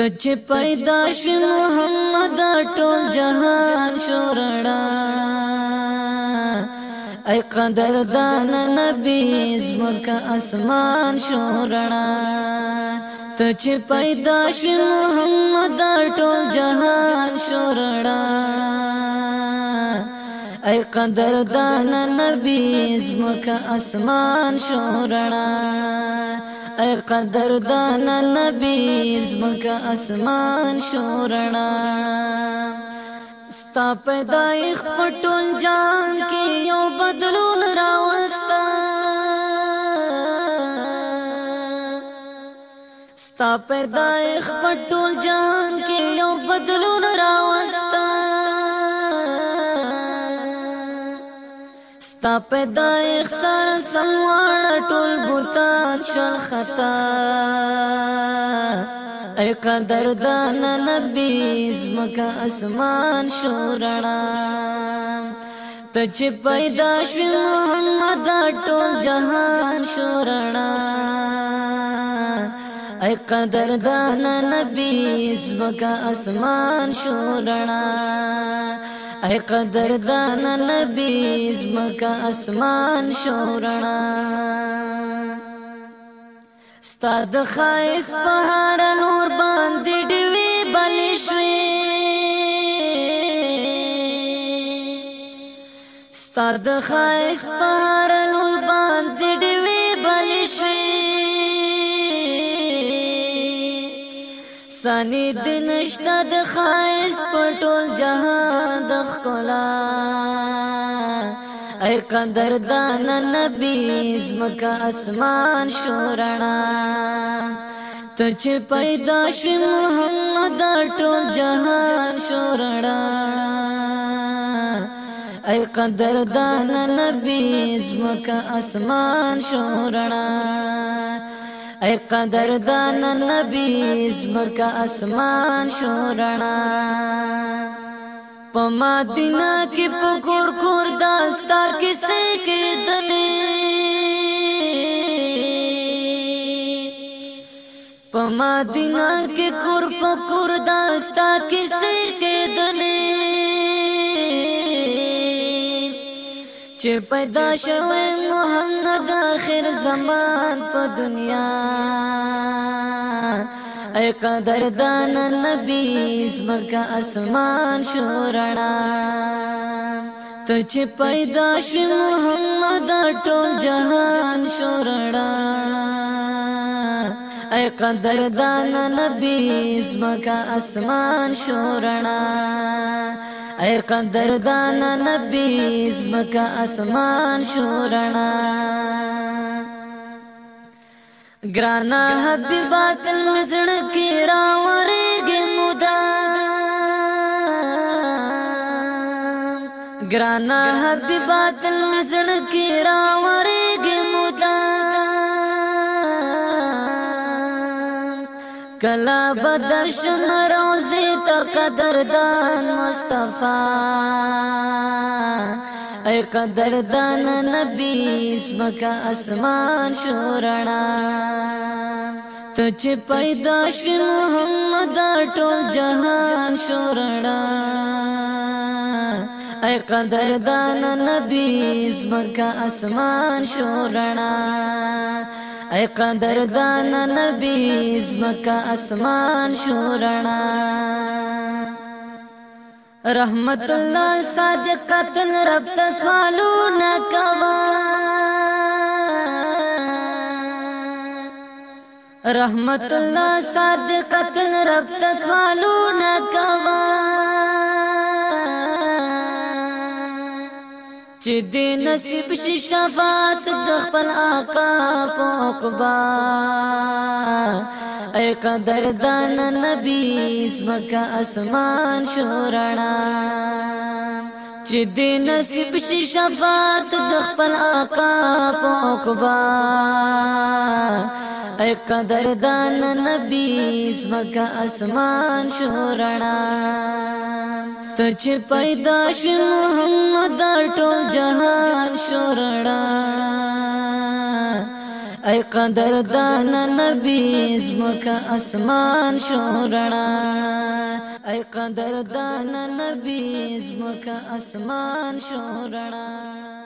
ته چې پیدا شوې محمد ټول جهان شورړا اي قدردان نبي زمک اسمان شورړا ته چې پیدا شوې محمد ټول جهان شورړا اي قدردان نبي زمک اسمان شورړا اے قدردان نبی زمکا اسمان شورنا ستا پیدایخ پټول جان کې یو بدلون راوستا ستا پیدایخ پټول جان کې یو بدلون راوستا ستا پیدایخ سر سموانا ټول بوتان شل خطا ای قدر دان نبی زمکا اسمان شورنا ته چې پیدا شوی محمد ټول جهان شورنا ای قدر دان نبی زمکا اسمان شو رڼا ای قدر دان نبی زمکا اسمان شو رڼا ستاد خایس په هر نور باندې ډوی بلې شوې ستاد خایس په هر نور باندې ډوی بلې شوې سانی دن شتا د خایس پټول جهان د خلا اے قدر دان نبی زمکا اسمان شورنا ته چې پیدا شوی محمد ټول جهان شورنا اے قدر دان نبی زمکا اسمان شورنا ऐ कदर दान नबीज मरका आसमान शोरणा पमा दिना के पुकुर खुर दास्तार किसे के दले पमा दिना के खुर पुकुर दास्तार किसे के दले چې پیدا شوی محمد آخر زمان په دنیا اے قدر دان نبی زمکا اسمان شو رڼا ته چې پیدا شوی محمد ټول جهان شو رڼا اے قدر دان نبی زمکا اسمان شو رڼا اے قدر قدردان نبی زمکا اسمان شورنا گرانا حبیبا تل مزڑ کی گی مدا گرانا حبیبا تل مزڑ کی راورگ کلا بدر شم روزی تا قدردان مصطفی اے قدردان نبی اسمکا اسمان شورنا ته چې پیدا شوی محمد ټول جهان شورنا اے قدردان نبی اسمکا اسمان شورنا اے قدر دان نبی زمکا اسمان شورنا رحمت الله صادق قتل رب تسوالو نکوا رحمت الله صادق قتل رب تسوالو نکوا چې دې نصیب شي شفاعت د خپل آقا په عقبا اے قدر دان نبی زمکا اسمان شورنا چې دې نصیب شي شفاعت د خپل آقا په عقبا اے قدر دان نبی زمکا اسمان شورنا ته چې پیدا شو محمد ټول جهان شورړا اي قدر دان نبي زمک اسمان شورړا اي قدر دان نبي زمک اسمان شورړا